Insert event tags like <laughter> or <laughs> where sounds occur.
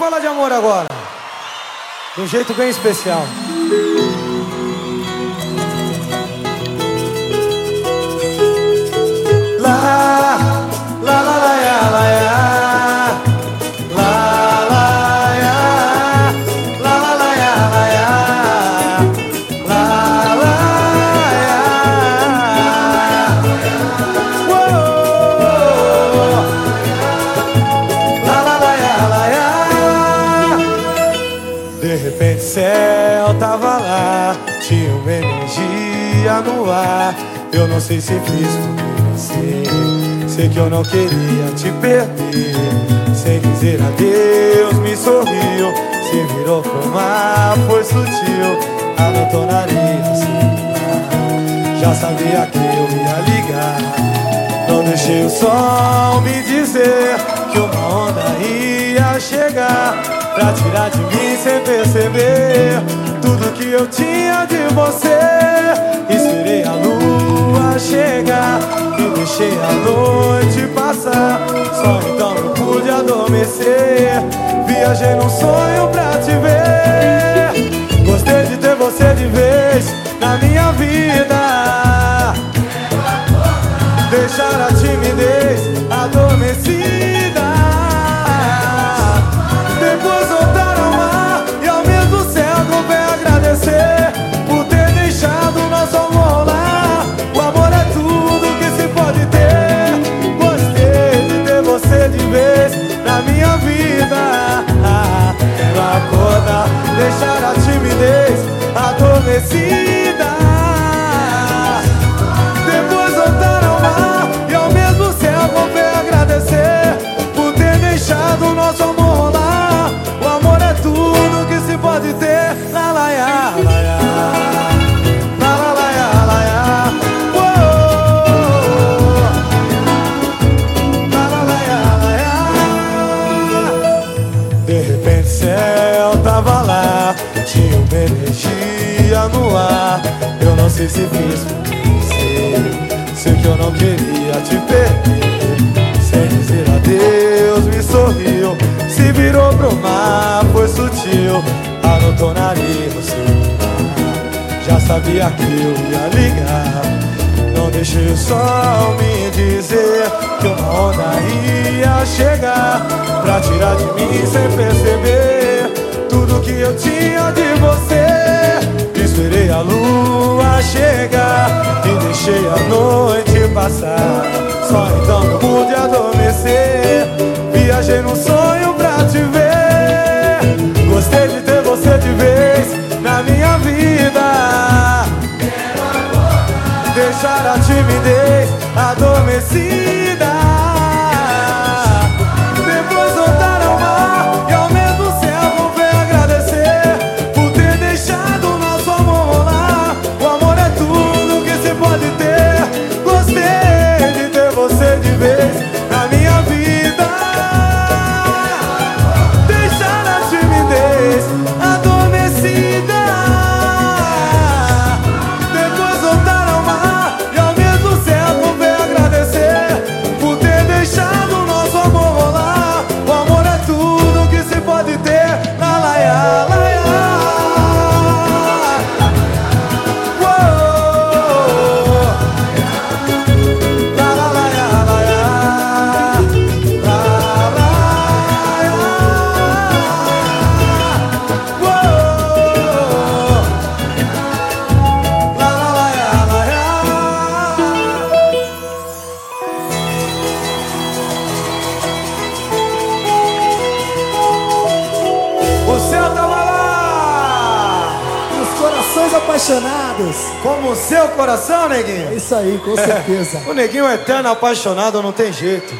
falar de amor agora. De um jeito bem especial. Lá, céu tava lá Tinha uma energia no ar. Eu não sei se fiz por você Sei que eu não queria te perder. Sem dizer adeus me sorriu Se virou pro mar, foi sutil. Anotou na assim, Já sabia que eu ia ligar. Não deixei o sol me dizer Que uma onda ia chegar Pra tirar de mim sem perceber Tudo que eu tinha de você. Esperei a lua chegar E deixei a noite passar. Só então eu pude adormecer. Viajei num sonho pra te ver. Gostei de ter você de vez na minha vida. Deixar a timidez adormecida deixar a timidez adormecida. No ar. Eu não sei se fiz por você. Sei que eu não queria te perder. Sem dizer adeus me sorriu. Se virou pro mar, foi sutil. Anotou na o celular Já sabia que eu ia ligar. Não deixei o sol me dizer que uma onda ia chegar Pra tirar de mim sem perceber Tudo que eu tinha de você Esperei a lua chegar E deixei a noite passar. Só então eu pude adormecer. Viajei num sonho pra te ver. Gostei de ter você de vez na minha vida. Deixar a timidez adormecida corações apaixonados. como o seu coração, neguinho. É isso aí, com certeza. <laughs> O neguinho é eterno apaixonado, não tem jeito.